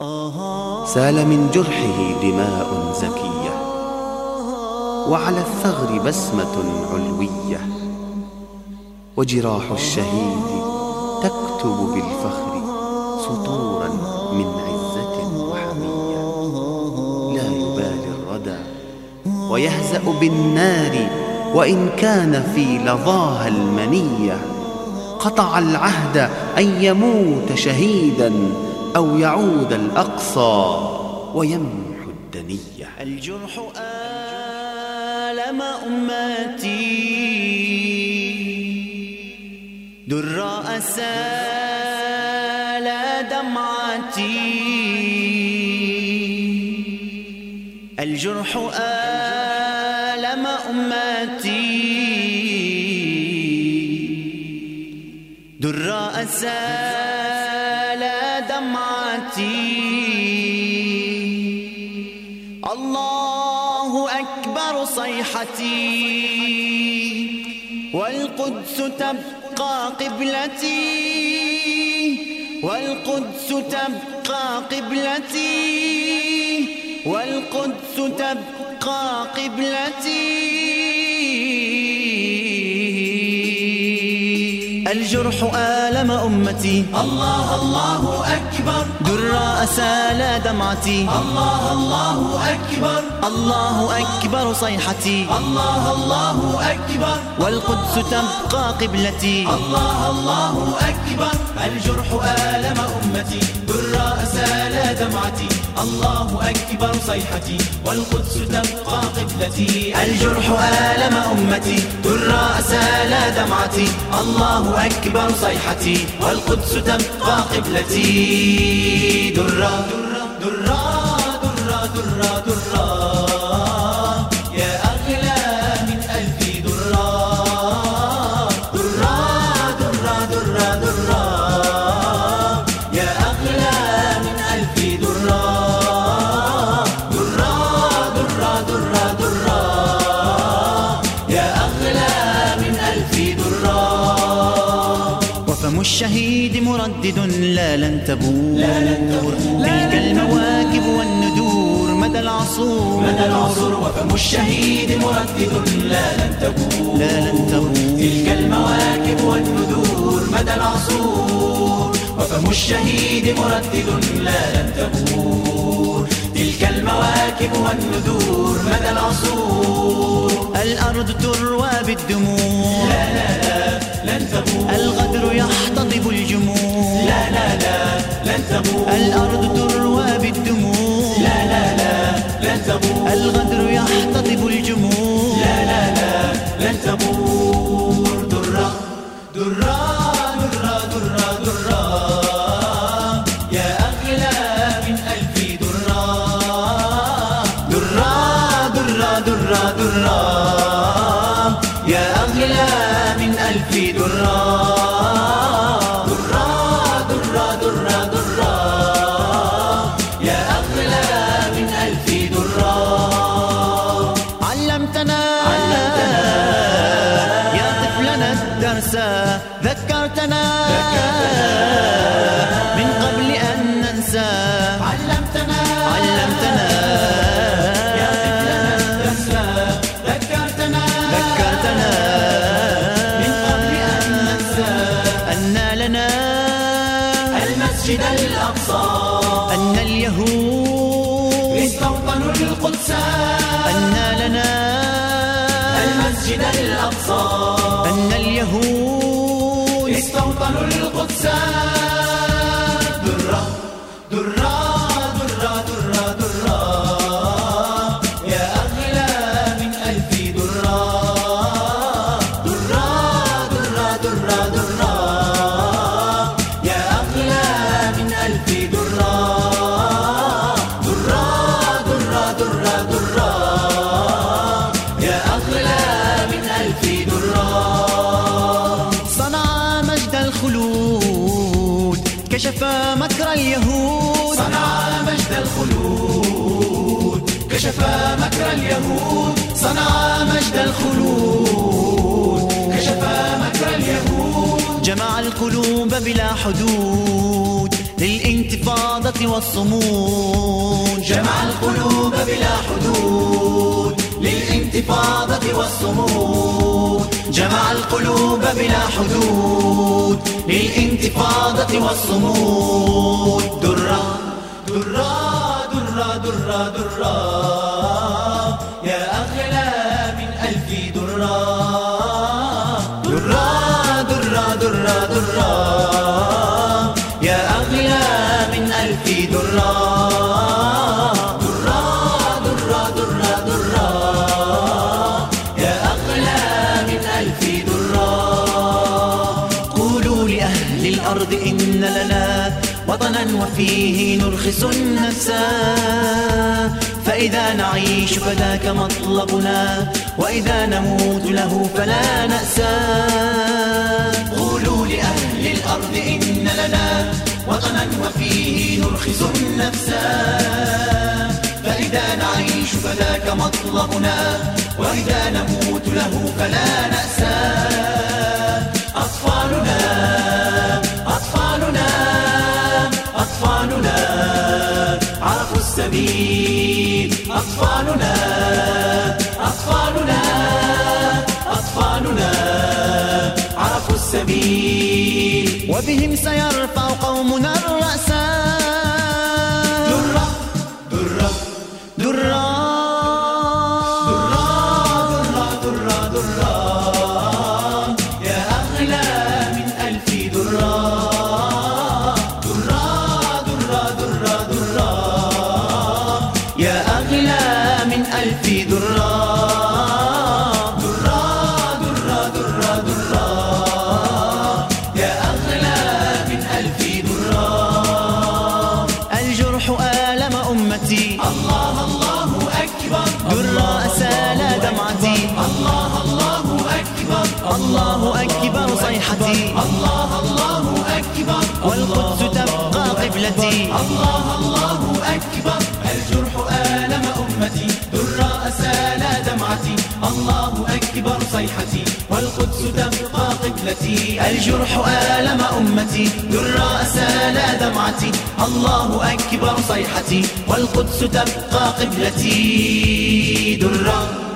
سال من جرحه دماء زكية وعلى الثغر بسمة علوية وجراح الشهيد تكتب بالفخر سطورا من عزة وحمية. لا يبالي الردى ويهزأ بالنار وإن كان في لظاها المنية قطع العهد أن يموت شهيدا أو يعود الأقصى ويمحو الدنية الجرح آلم أمتي. دراء سال دمعتي. الجرح آلم أمتي. دراء سال الله أكبر صيحتي. والقدس تبقى قبلتي. والقدس تبقى قبلتي. والقدس تبقى قبلتي. الجرح آلم أمتي. الله الله أكبر. دراء سال دمعتي. الله الله أكبر. الله أكبر صيحتي. الله الله أكبر. والقدس تبقى قبلتي. الله الله أكبر. الجرح آلم أمتي. دراء سال دمعتي. الله أكبر صيحتي. والقدس تبقى قبلتي. الجرح آلم أمتي. دراء سال دمعتي. الله أكبر صيحتي. والقدس تبقى قبلتي. درا درا درا درا درا يا الشهيد مردد لا لن تبور. تلك المواكب والندور. مدى العصور. مدى العصر وفم الشهيد مردد لا لن تبور. لا لن تبور. تلك المواكب والندور. مدى العصور وفم الشهيد مردد لا لن تبور. تلك المواكب والندور. مدى العصور. الأرض تروى بالدموع. لا لا لا. لن تبور الغدر يحتضب الجموع لا لا لا لن تبور الأرض تروى بالدموع لا لا لا لن تبور الغدر يحتضب الجموع لا لا لا لن تبور درا درا درا درا درا يا أغلى من درا درا درا درا درا يا أغلى من ألف درا علمتنا. يا طفلنا الدرس ذكرتنا. المسجد الأقصى أن اليهود استوطنوا القدس مكر اليهود صنع مجد الخلود. كشف مكر اليهود. جمع القلوب بلا حدود للانتفاضة والصمود. جمع القلوب بلا حدود للانتفاضة والصمود. جمع القلوب بلا حدود للانتفاضة والصمود. درا درا درا درا يا أغلى من ألف درا درا درا درا درا يا أغلى من ألف درا درا درا درا درا يا أغلى من درا قولوا لأهل الأرض إن لنا وطنا وفيه نرخص النفس فإذا نعيش فذاك مطلبنا وإذا نموت له فلا نأسى. قولوا لأهل الأرض إن لنا وطنا وفيه نرخص النفس. فإذا نعيش فذاك مطلبنا وإذا نموت له فلا نأسى. أطفالنا أطفالنا أطفالنا عرفوا السبيل. أطفالنا أطفالنا أطفالنا عرفوا السبيل. وبهم سيرفع قومنا الرأسا درا درا درا درا يا أغلى من ألف درا الجرح آلم أمتي. الله الله أكبر. درا أسال دمعتي. الله الله أكبر. الله أكبر صيحتي. الله الله أكبر. والقدس تبقى قبلتي. الله قبلتي الجرح آلم أمتي درا أسال دمعتي. الله أكبر صيحتي والقدس تبقى قبلتي. درا